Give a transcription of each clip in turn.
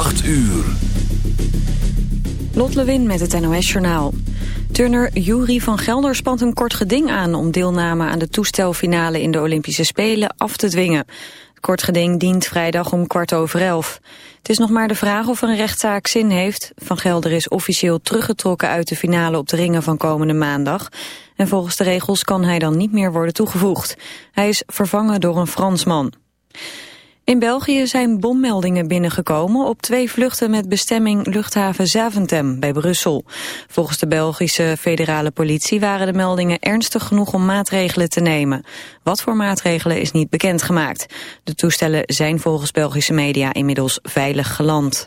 8 uur. Lot Lewin met het NOS Journaal. Turner Jury van Gelder spant een kort geding aan... om deelname aan de toestelfinale in de Olympische Spelen af te dwingen. Het kort geding dient vrijdag om kwart over elf. Het is nog maar de vraag of een rechtszaak zin heeft. Van Gelder is officieel teruggetrokken uit de finale op de ringen van komende maandag. En volgens de regels kan hij dan niet meer worden toegevoegd. Hij is vervangen door een Fransman. In België zijn bommeldingen binnengekomen op twee vluchten met bestemming luchthaven Zaventem bij Brussel. Volgens de Belgische federale politie waren de meldingen ernstig genoeg om maatregelen te nemen. Wat voor maatregelen is niet bekendgemaakt. De toestellen zijn volgens Belgische media inmiddels veilig geland.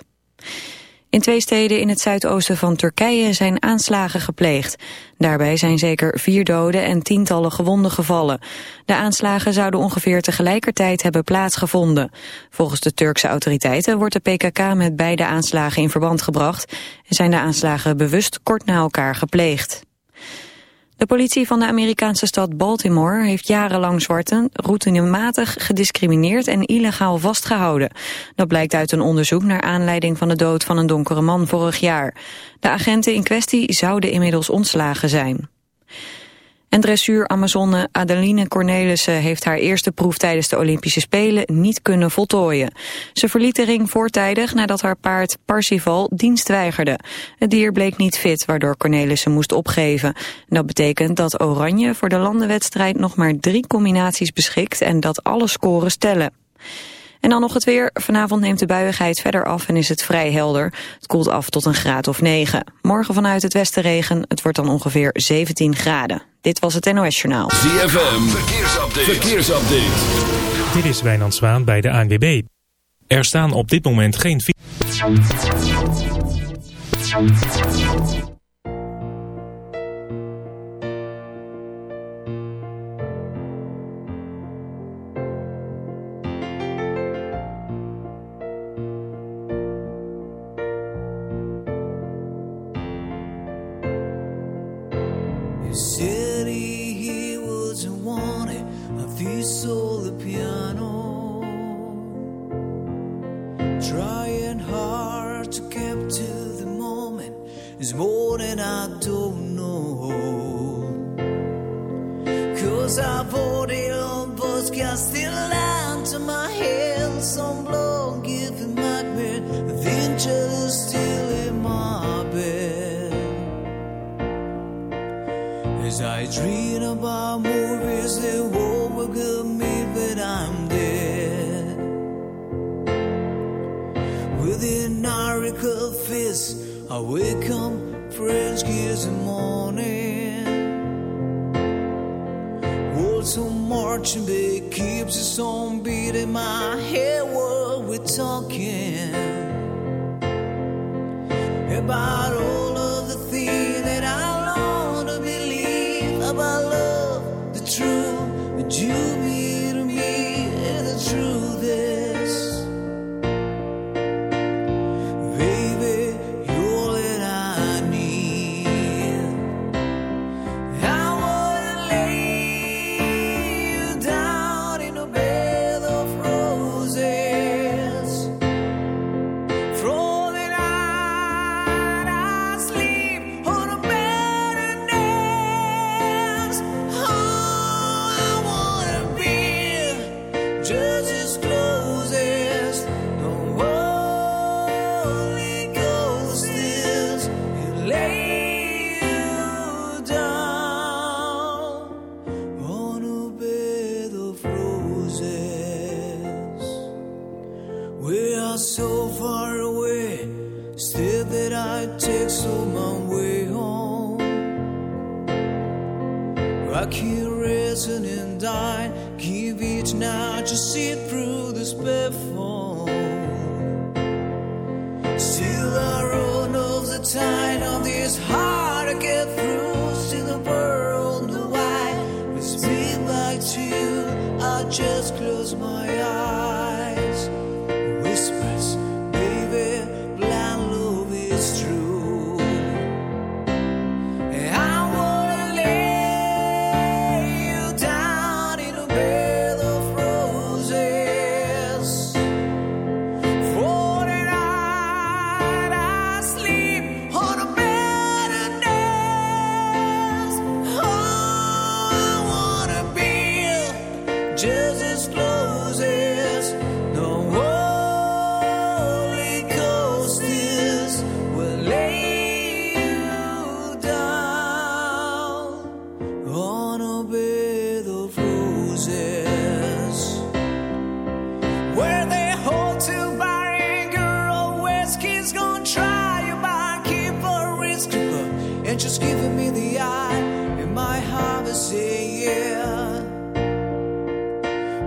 In twee steden in het zuidoosten van Turkije zijn aanslagen gepleegd. Daarbij zijn zeker vier doden en tientallen gewonden gevallen. De aanslagen zouden ongeveer tegelijkertijd hebben plaatsgevonden. Volgens de Turkse autoriteiten wordt de PKK met beide aanslagen in verband gebracht... en zijn de aanslagen bewust kort na elkaar gepleegd. De politie van de Amerikaanse stad Baltimore heeft jarenlang zwarten routinematig gediscrimineerd en illegaal vastgehouden. Dat blijkt uit een onderzoek naar aanleiding van de dood van een donkere man vorig jaar. De agenten in kwestie zouden inmiddels ontslagen zijn. En dressuur Amazone Adeline Cornelissen heeft haar eerste proef tijdens de Olympische Spelen niet kunnen voltooien. Ze verliet de ring voortijdig nadat haar paard Parsifal dienst weigerde. Het dier bleek niet fit, waardoor Cornelissen moest opgeven. dat betekent dat Oranje voor de landenwedstrijd nog maar drie combinaties beschikt en dat alle scores tellen. En dan nog het weer. Vanavond neemt de buiigheid verder af en is het vrij helder. Het koelt af tot een graad of 9. Morgen vanuit het westen regen. Het wordt dan ongeveer 17 graden. Dit was het NOS Journaal. ZFM, verkeersupdate. verkeersupdate. Dit is Wijnand Zwaan bij de ANWB. Er staan op dit moment geen...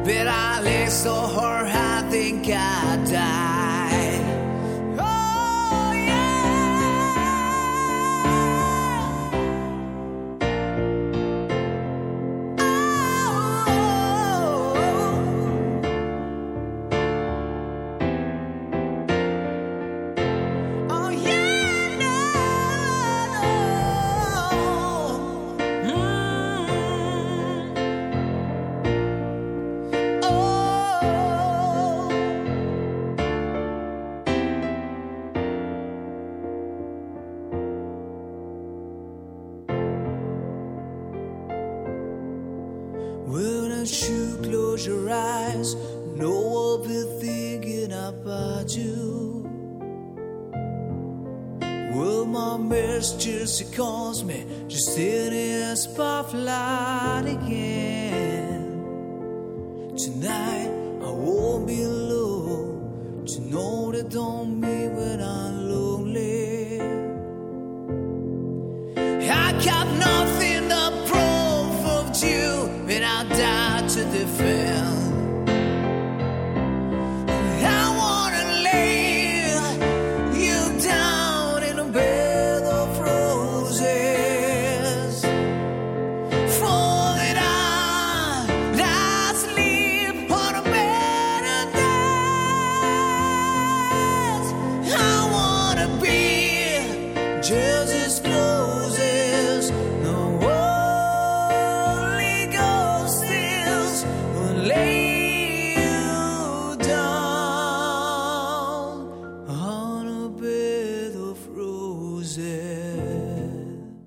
But I lay so hard, I think I die.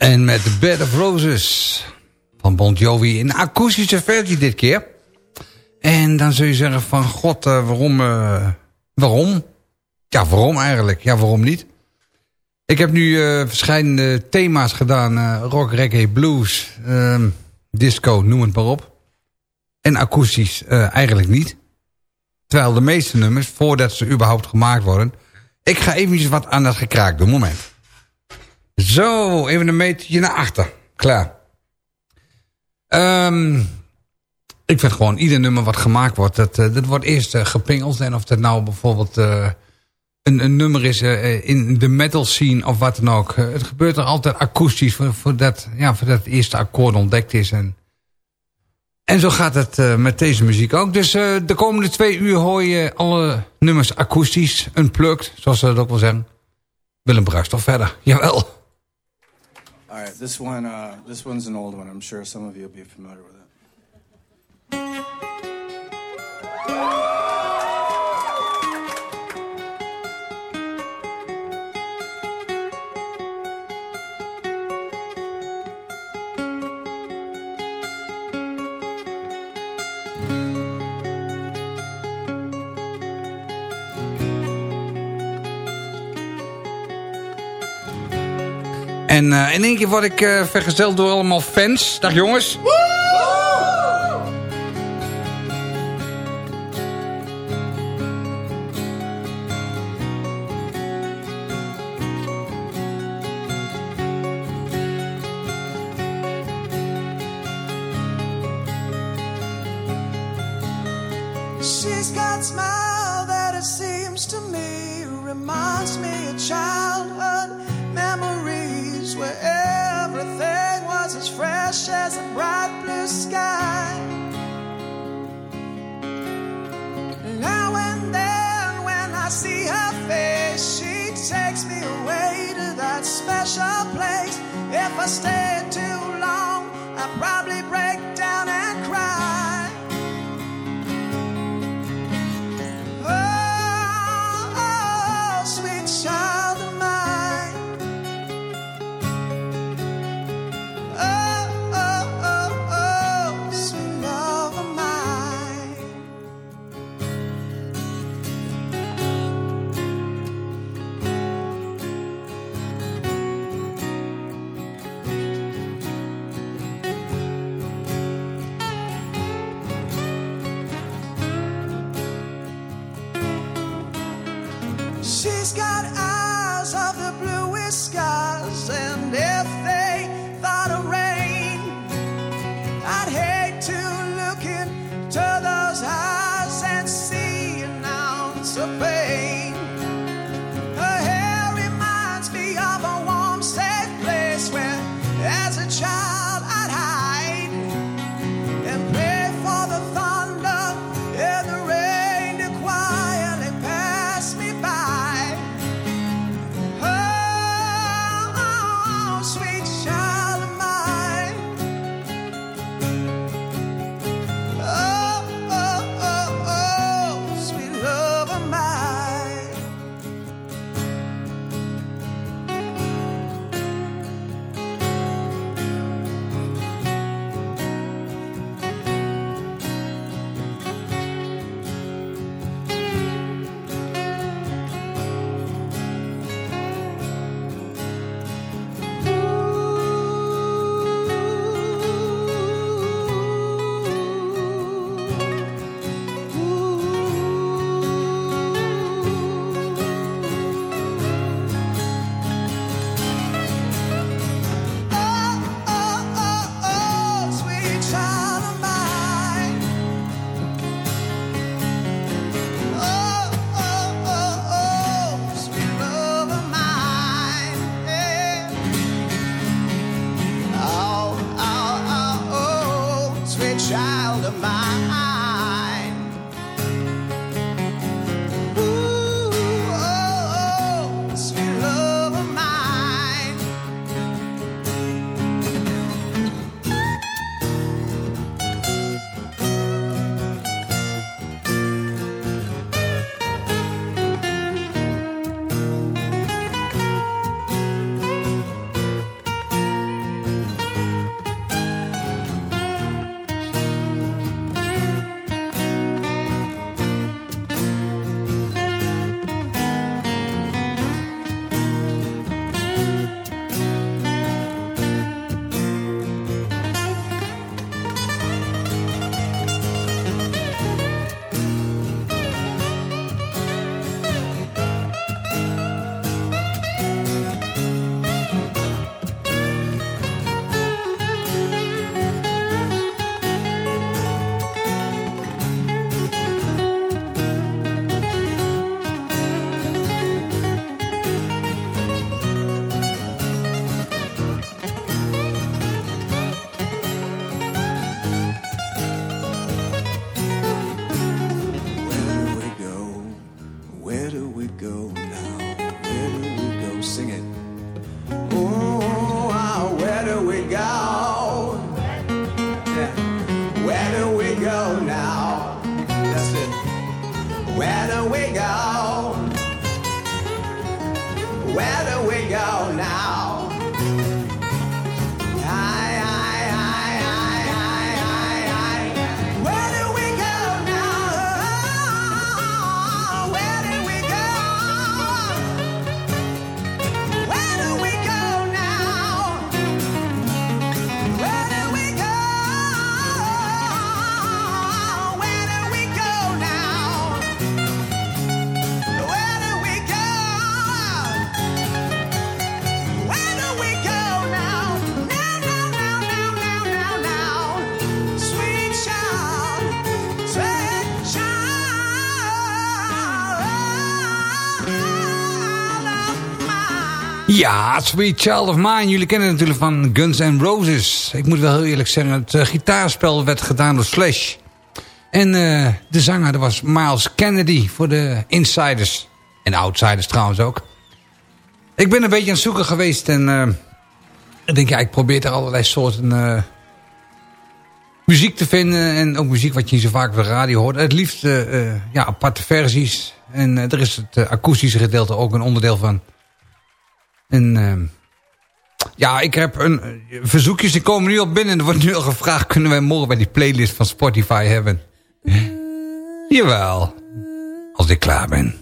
En met The Bed of Roses van Bon Jovi in akoestische versie dit keer. En dan zul je zeggen van god, uh, waarom, uh, waarom? Ja, waarom eigenlijk? Ja, waarom niet? Ik heb nu uh, verschillende thema's gedaan. rock, reggae, blues, ehm, disco, noem het maar op. En akoestisch eigenlijk niet. Terwijl de meeste nummers, voordat ze überhaupt gemaakt worden... Ik ga even wat aan dat gekraak doen. Moment. Zo, even een metertje naar achter. Klaar. Um, ik vind gewoon ieder nummer wat gemaakt wordt, dat, uh, dat wordt eerst uh, gepingeld. En of dat nou bijvoorbeeld uh, een, een nummer is in de metal scene of wat dan ook. het gebeurt er altijd akoestisch voordat, ja, voordat het eerste akkoord ontdekt is. En, en zo gaat het met deze muziek ook. Dus de komende twee uur hoor je alle nummers akoestisch, unplugged, zoals ze dat ook wel zeggen. Willem Bruist toch verder, jawel. All right, this one, uh, this one's an old one. I'm sure some of you will be familiar with it. En uh, in één keer word ik uh, vergezeld door allemaal fans. Dag jongens. She's got smile that it seems to me reminds me of childhood special place. If I stay too long, I probably Ja, Sweet Child of Mine. Jullie kennen het natuurlijk van Guns N' Roses. Ik moet wel heel eerlijk zeggen, het eh, gitaarspel werd gedaan door Slash. En eh, de zanger dat was Miles Kennedy voor de insiders. En de outsiders trouwens ook. Ik ben een beetje aan het zoeken geweest en... eh, ik denk, ja, ik probeer er allerlei soorten muziek te vinden. En ook muziek wat je niet zo vaak op de radio hoort. Het liefst ja, aparte versies. En er is het akoestische gedeelte ook een onderdeel van. En ehm, ja, ik heb een eh, verzoekjes, die komen nu al binnen. Er wordt nu al gevraagd, kunnen wij morgen bij die playlist van Spotify hebben? Jawel, als ik klaar ben.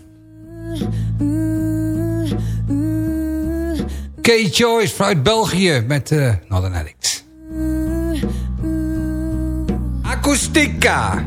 Kay Joyce vanuit België met uh, Northern Addicts. Acoustica.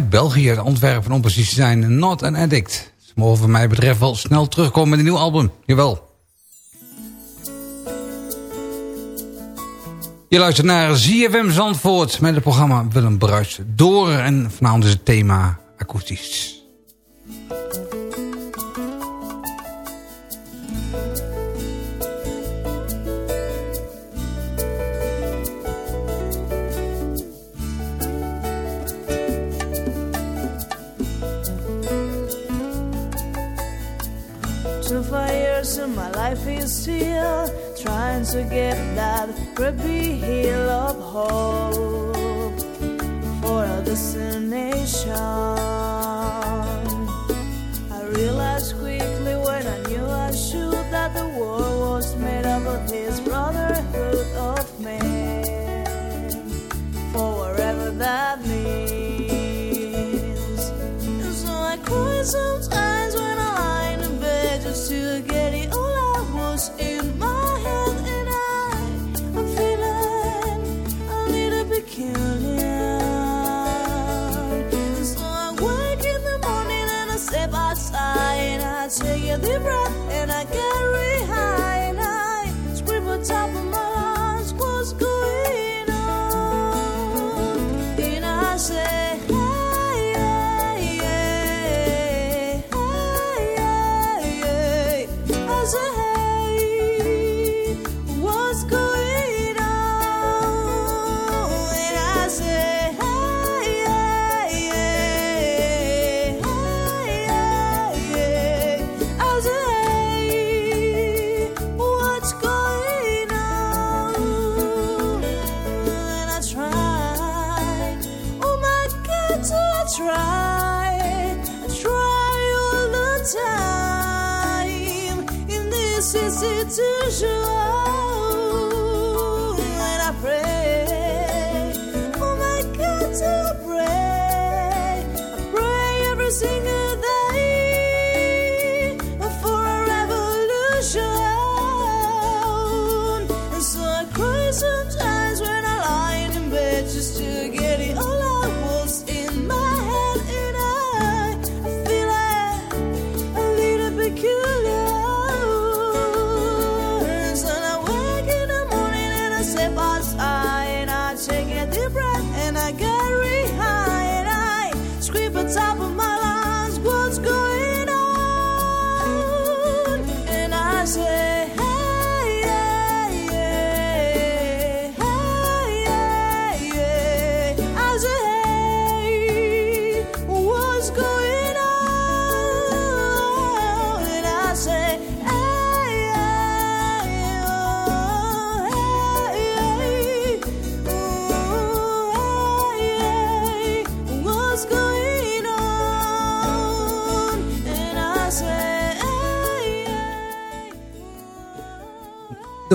Uit België, Antwerpen om precies te zijn. Not an Addict. Ze mogen voor mij betreft wel snel terugkomen met een nieuw album. Jawel. Je luistert naar ZFM Zandvoort met het programma Willem Bruis door. En vanavond is het thema akoestisch. That the world was made up of this brotherhood of men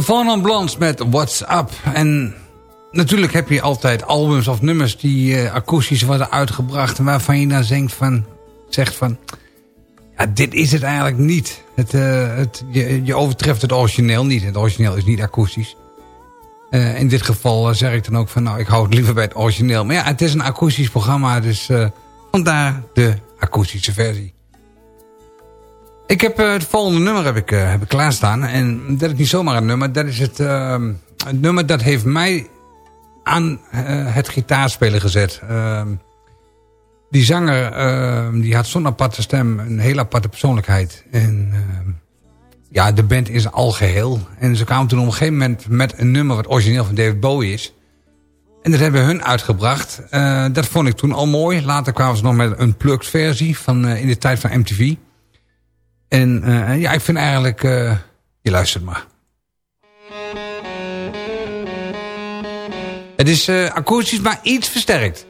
Van Blans met What's Up. En natuurlijk heb je altijd albums of nummers die uh, akoestisch worden uitgebracht... waarvan je dan denkt van, zegt van... Ja, dit is het eigenlijk niet. Het, uh, het, je, je, overtreft het origineel niet. Het origineel is niet akoestisch. Uh, in dit geval zeg ik dan ook van... nou, ik hou het liever bij het origineel. Maar ja, het is een akoestisch programma... dus vandaar de akoestische versie. Ik heb uh, het volgende nummer heb ik, uh, heb ik klaarstaan. En dat is niet zomaar een nummer. Dat is het, het nummer dat heeft mij aan het gitaarspelen gezet. Ehm, die zanger ehm, die had zo'n aparte stem. Een hele aparte persoonlijkheid. En ehm, ja, de band is al geheel. En ze kwamen toen op een gegeven moment met een nummer wat origineel van David Bowie is. En dat hebben hun uitgebracht. dat vond ik toen al mooi. Later kwamen ze nog met een plugged versie van in de tijd van MTV. En uh, ja, ik vind eigenlijk... Uh, je luistert maar. Het is uh, akoestisch, maar iets versterkt.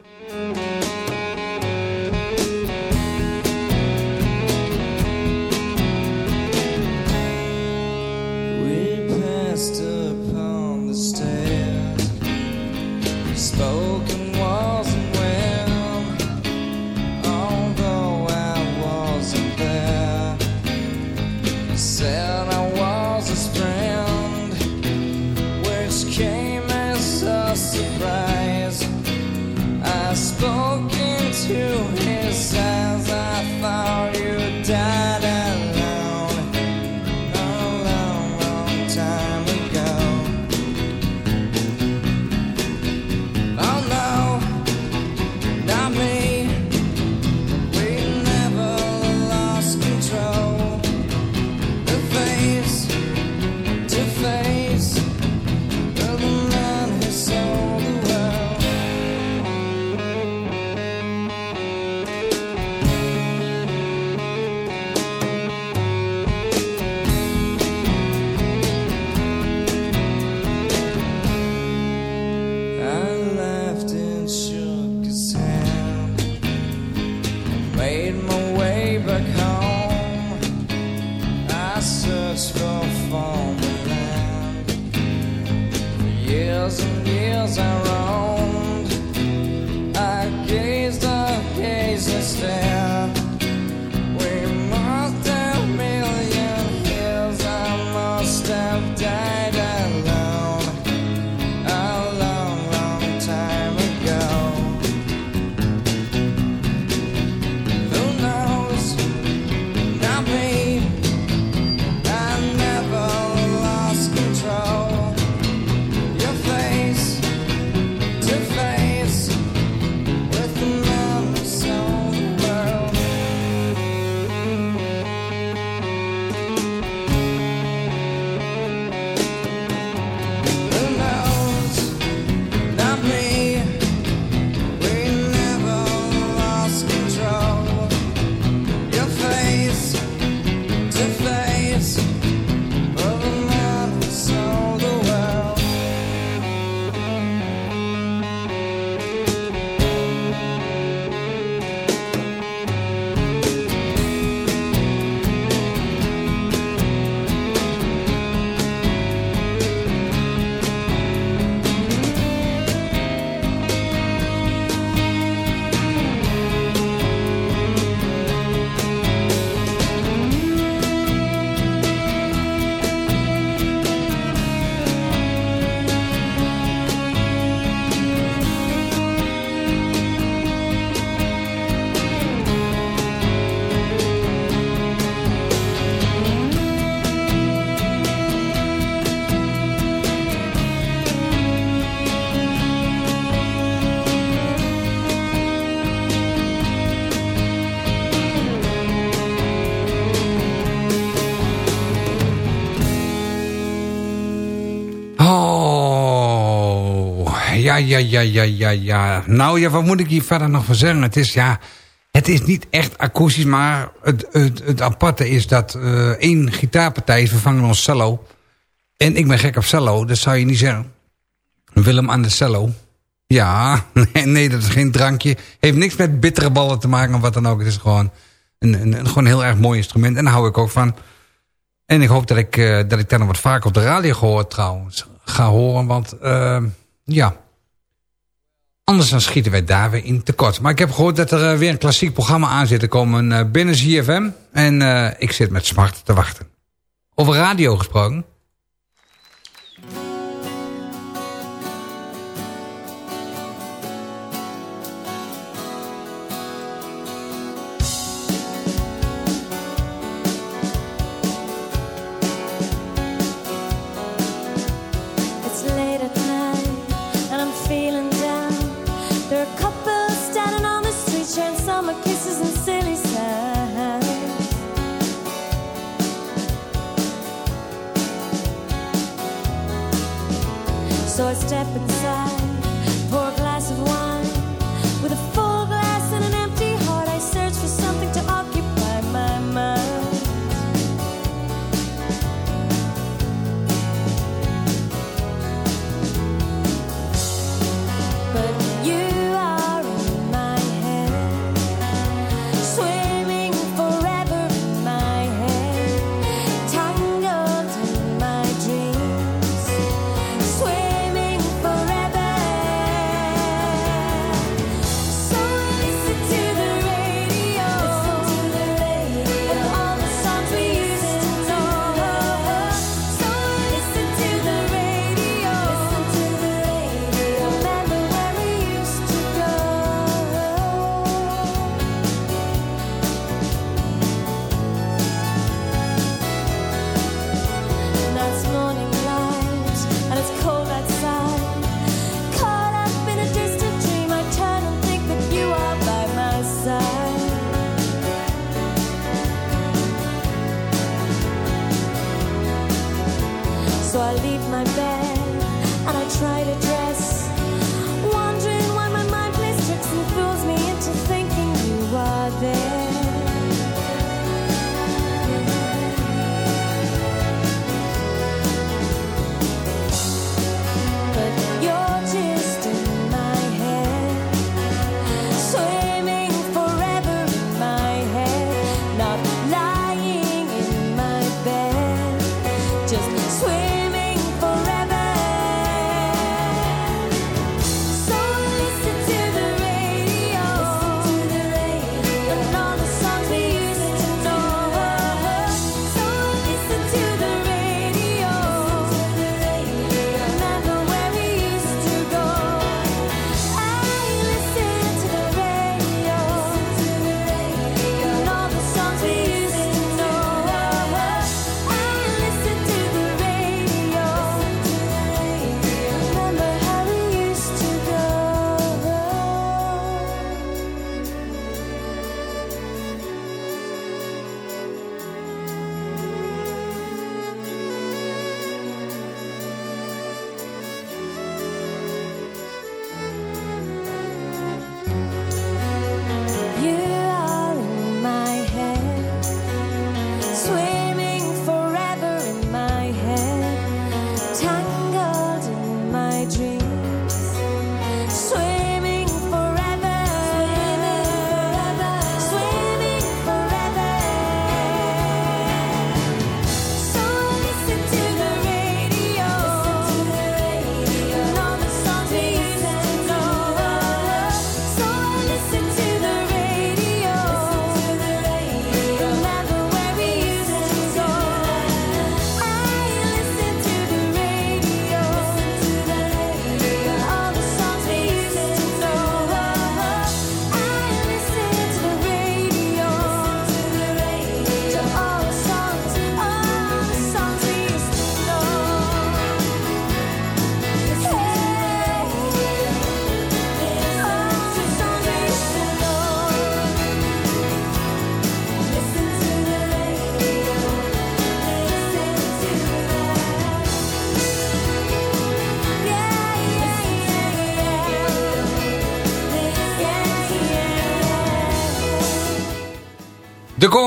Ja, ja, ja, ja, ja. Nou ja, wat moet ik hier verder nog van zeggen? Het is, ja, het is niet echt akoestisch, maar het, het, het aparte is dat uh, één gitaarpartij is vervangen door cello. En ik ben gek op cello, dat zou je niet zeggen. Willem aan de cello. Ja, nee, dat is geen drankje. Heeft niks met bittere ballen te maken of wat dan ook. Het is gewoon een, een, gewoon heel erg mooi instrument. En daar hou ik ook van. En ik hoop dat ik, uh, dat ik dan nog wat vaker op de radio gehoord trouwens ga horen. Want uh, ja, anders dan schieten wij daar weer in tekort. Maar ik heb gehoord dat er uh, weer een klassiek programma aan zit te komen uh, binnen ZFM. En ik zit met smart te wachten. Over radio gesproken.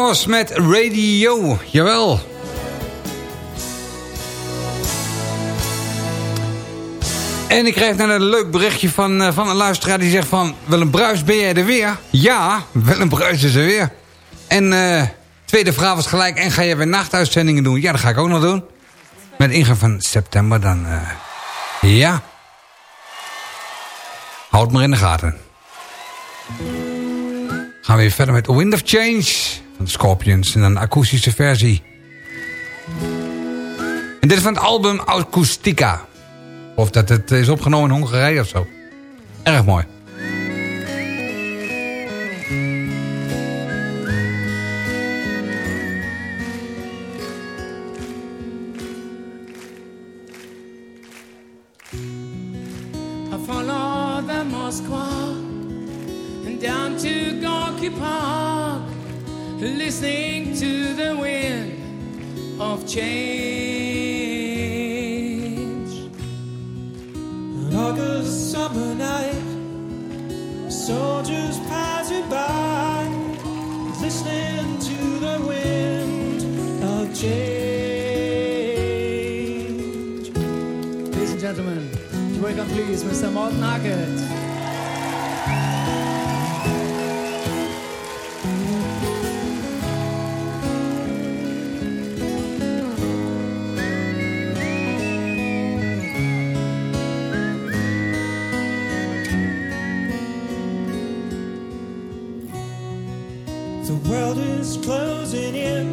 Kors met Radio. Jawel. En ik krijg net een leuk berichtje van, uh, van een luisteraar die zegt van... Willem Bruis, ben jij er weer? Ja, Willem Bruis is er weer. En uh, tweede vraag was gelijk, en ga je weer nachtuitzendingen doen? Ja, dat ga ik ook nog doen. Met ingang van september dan... Uh, ja. Houd maar in de gaten. Gaan we weer verder met Wind of Change van Scorpions. En een akoestische versie. En dit is van het album Acoustica. Of dat het is opgenomen in Hongarije of zo. Erg mooi. Moskva and down to Gorky Park, listening to the wind of change. An August summer night, soldiers passing by, listening to the wind of change. Ladies and gentlemen, to welcome please Mr. Morton Hackett. World is closing in.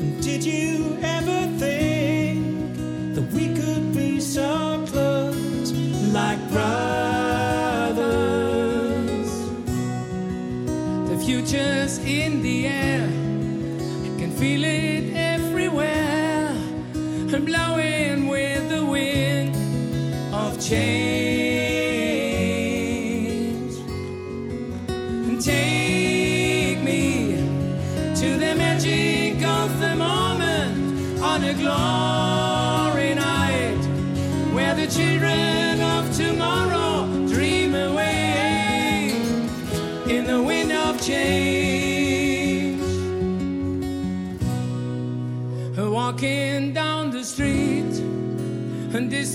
And did you ever think that we could be so close, like brothers? The future's in the air. I can feel it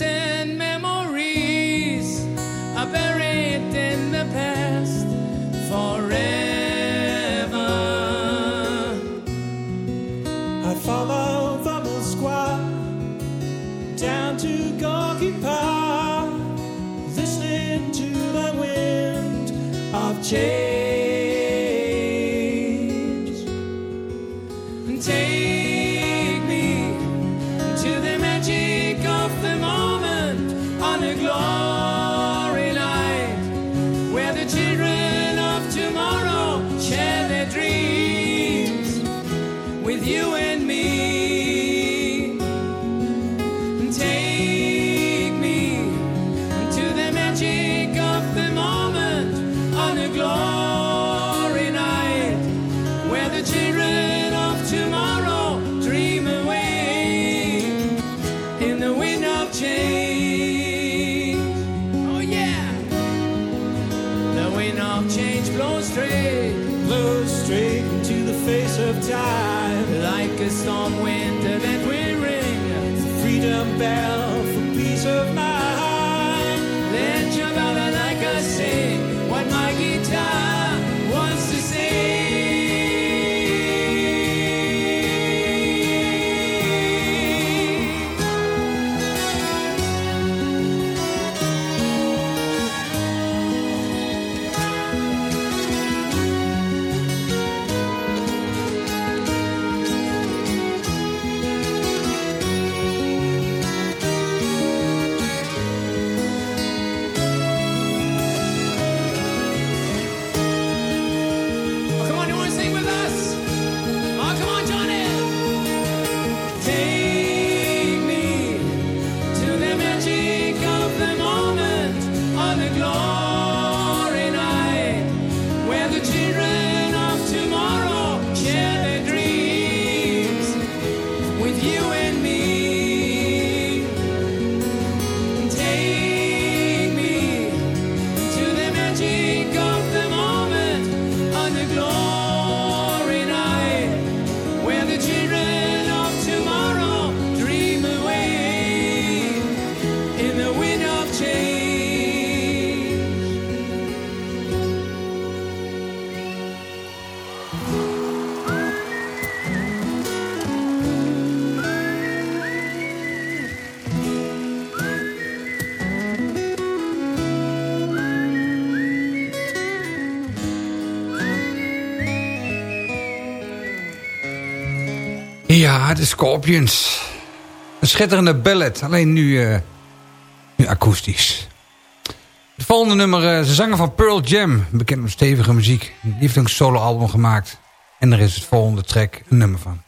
and memories are buried in the past forever. I follow the Moskwa down to Gorky Park, listening to the wind of change. De Scorpions. Een schitterende ballad, alleen nu, uh, nu akoestisch. Het volgende nummer, ze zanger van Pearl Jam, bekend met stevige muziek. Die heeft een soloalbum gemaakt. En er is het volgende track een nummer van.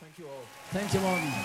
Thank you, man. Yes,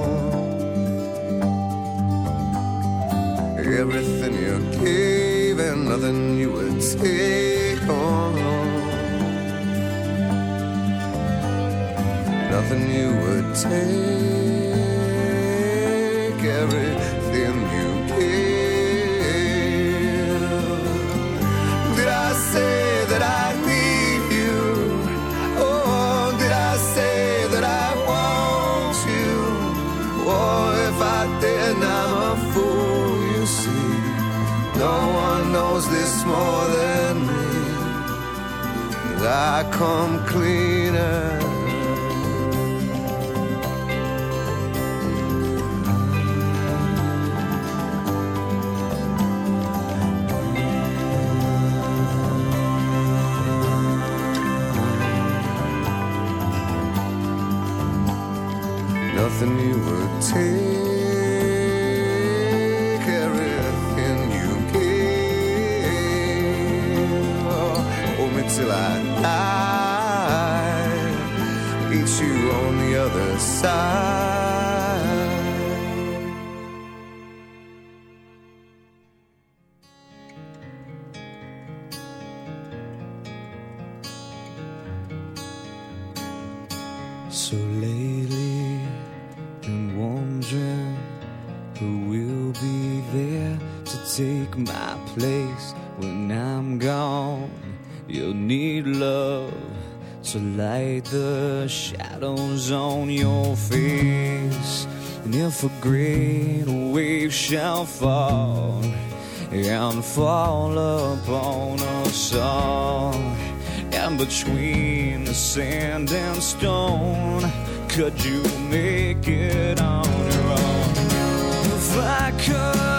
would take on. Nothing you would take. I come cleaner. If a great wave shall fall and fall upon us all, and between the sand and stone, could you make it on your own? If I could,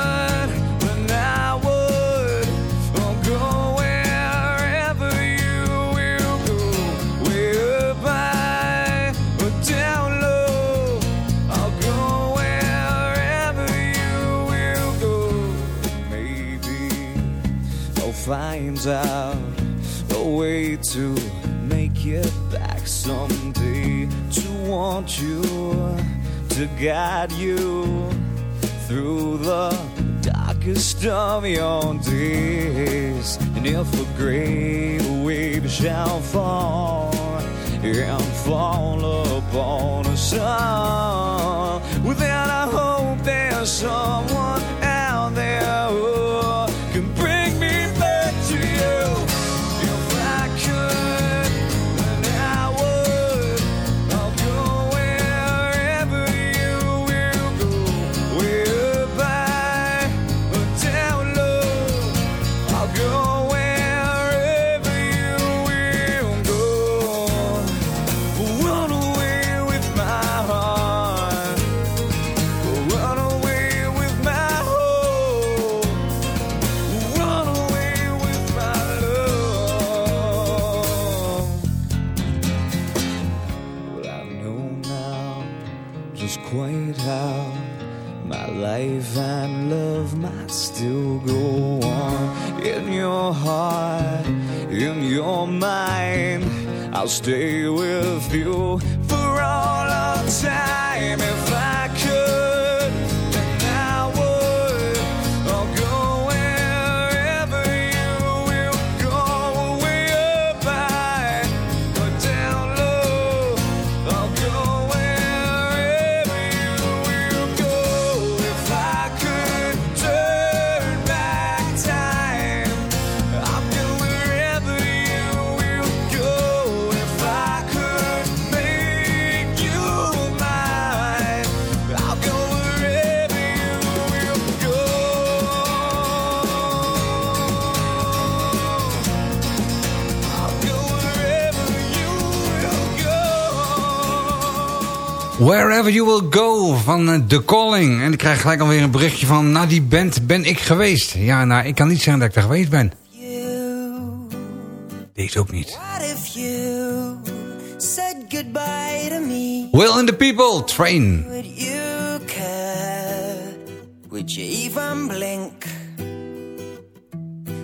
Find out a way to make it back someday. To want you, to guide you through the darkest of your days. And if a great wave shall fall and fall upon us all, well, then I hope there's someone I'll stay with you Wherever You Will Go van eh, The Calling. En ik krijg gelijk alweer een berichtje van... na die band ben ik geweest. Ja, nou, ik kan niet zeggen dat ik er geweest ben. Deze ook niet. What if you said goodbye to me? Will and the People, Train. Would you care? Would you even blink?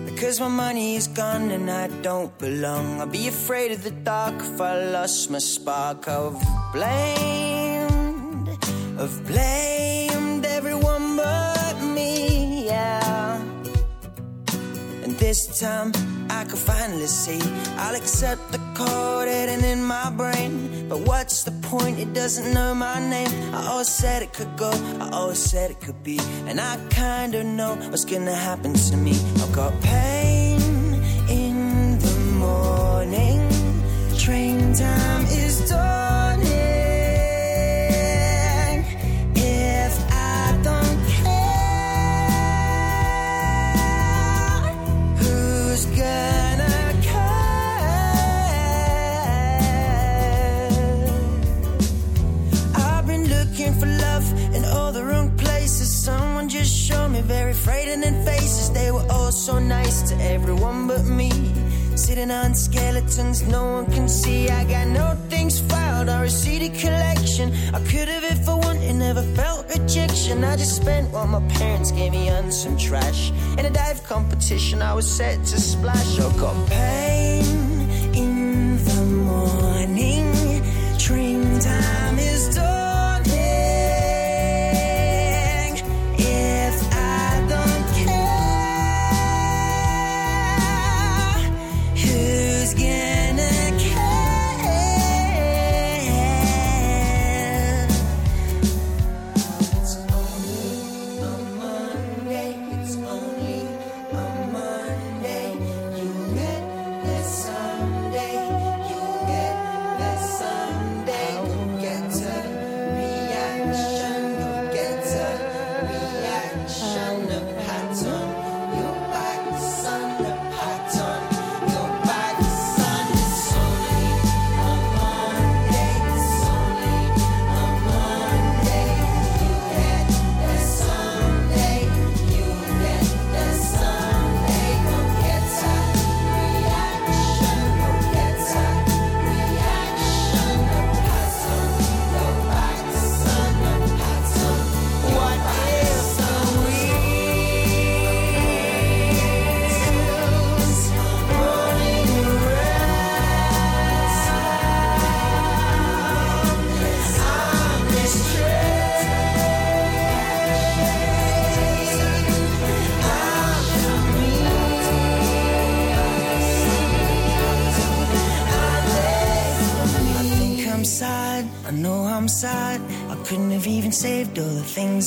Because my money is gone and I don't belong. I'd be afraid of the dark if I lost my spark. I've blamed, I've blamed everyone but me, yeah. And this time I can finally see. I'll accept the code hidden in my brain. But what's the point, it doesn't know my name. I always said it could go, I always said it could be. And I kinda know what's gonna happen to me. I've got pain in the morning. Train time is dawning very frightening faces. They were all so nice to everyone but me. Sitting on skeletons no one can see. I got no things filed or a CD collection. I could have if I wanted, never felt rejection. I just spent what my parents gave me on some trash. In a dive competition, I was set to splash. Oh, I got pain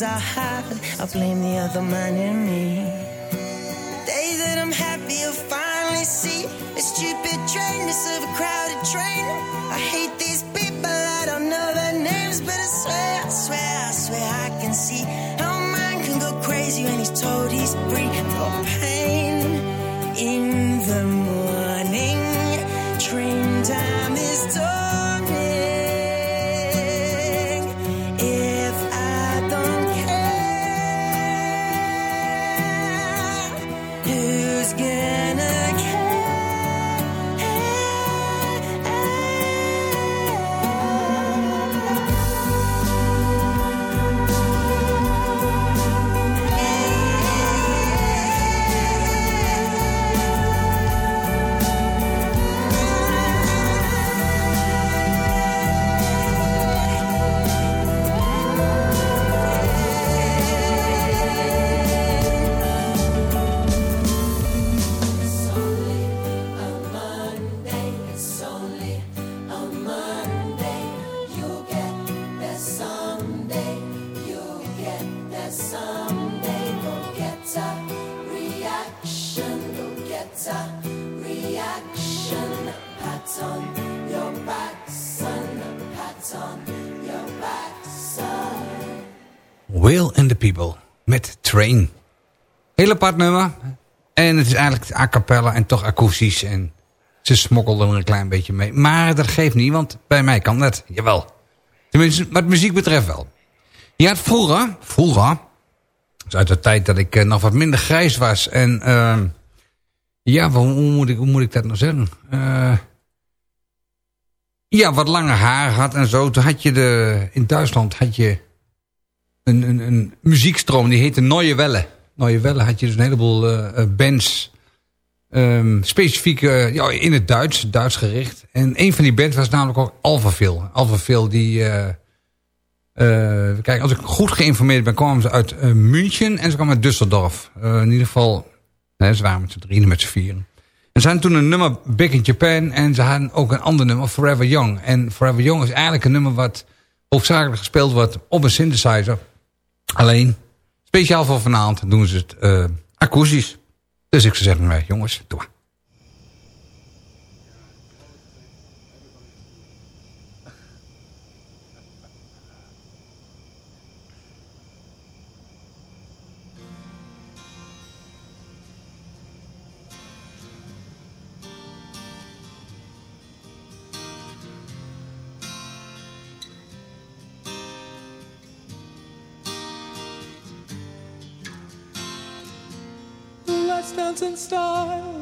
I. I blame the other man in me. Apart nummer. En het is eigenlijk a cappella en toch akoestisch. En ze smokkelden er een klein beetje mee. Maar dat geeft niet, want bij mij kan dat. Jawel. Tenminste, wat muziek betreft wel. Ja, het vroeger, vroeger, dus uit de tijd dat ik eh, nog wat minder grijs was. En eh, ja, hoe, moet ik, moet dat nou zeggen? Eh, ja, wat langer haar had en zo. Toen had je de, in Duitsland had je een, een, een muziekstroom, die heette Neue Welle. Neue Welle had je dus een heleboel eh, eh, bands, ehm, specifiek eh, ja, in het Duits, Duits gericht. En een van die bands was namelijk ook Alphaville. Alphaville die, kijk, als ik goed geïnformeerd ben, kwamen ze uit München en ze kwamen uit Düsseldorf. In ieder geval, ze waren met z'n drieën, met z'n vieren. En ze hadden toen een nummer Big in Japan en ze hadden ook een ander nummer, Forever Young. En Forever Young is eigenlijk een nummer wat hoofdzakelijk gespeeld wordt op een synthesizer. Alleen, speciaal voor vanavond doen ze het eh akoestisch. Dus ik zou zeggen, eh, jongens, doe maar.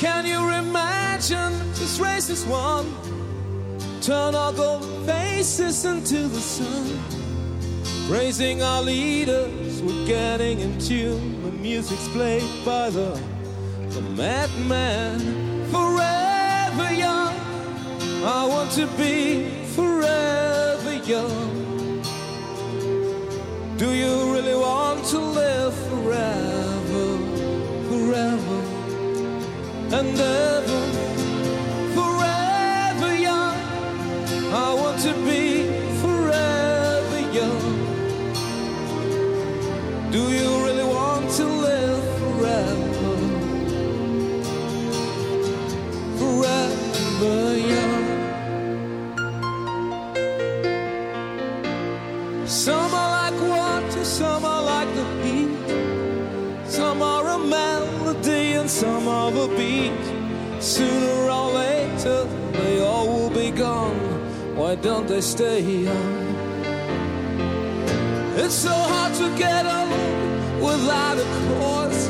Can you imagine this race is won? Turn our gold faces into the sun. Praising our leaders, we're getting in tune. The music's played by the, the madman. Forever young, I want to be and ever? Why don't they stay young? It's so hard to get on without a cause.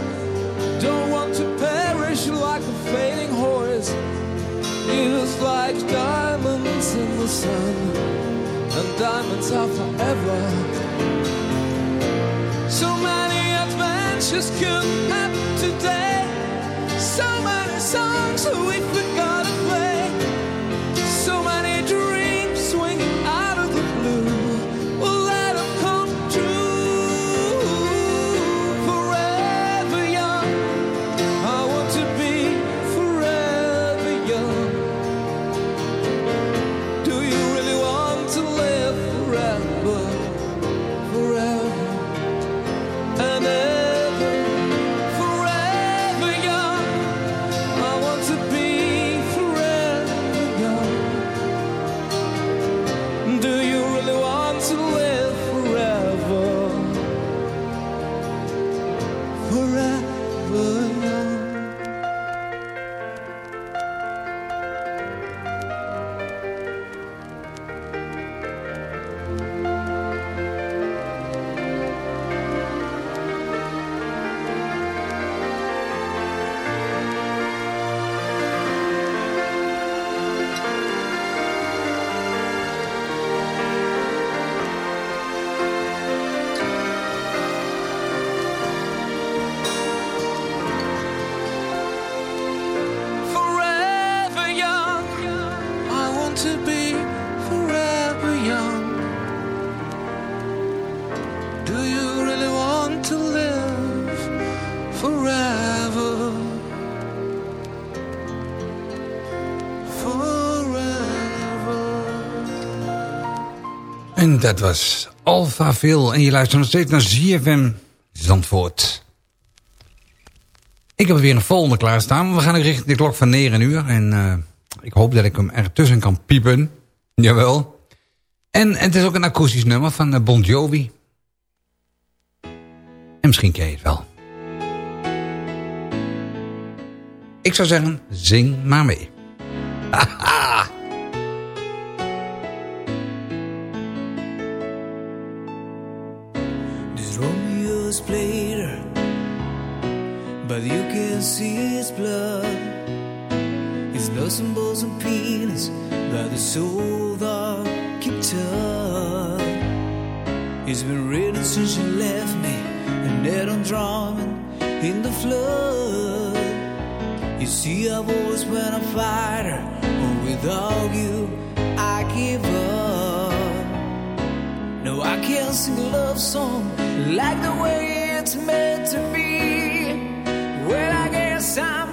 Don't want to perish like a fading horse. years like diamonds in the sun, and diamonds are forever. So many adventures could happen today. So many songs we forgot Forever young. Dat was Alpha Phil. En je luistert nog steeds naar ZFM Zandvoort. Ik heb er weer een volgende klaarstaan. We gaan richting de klok van 9 uur. En eh, ik hoop dat ik hem ertussen kan piepen. Jawel. En, het is ook een akoestisch nummer van eh, Bon Jovi. En misschien ken je het wel. Ik zou zeggen, zing maar mee. Haha. you can see his blood. His nuts and and penis, but the soul that keep tough. It's been written since you left me, and that I'm drowning in the flood. You see, I've always been a fighter, but without you, I give up. No, I can't sing a love song like the way it's meant to be. Well, I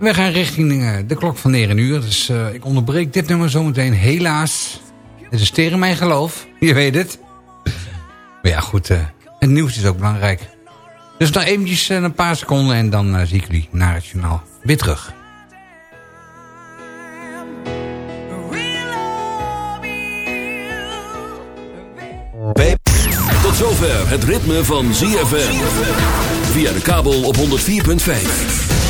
We gaan richting eh, de klok van 9 uur. Dus eh, ik onderbreek dit nummer zometeen helaas. Het is tegen mijn geloof. Je weet het. Maar ja, goed. eh, het nieuws is ook belangrijk. Dus nog eventjes een paar seconden en dan zie ik jullie naar het journaal weer terug. Tot zover het ritme van ZFM. Via de kabel op 104.5.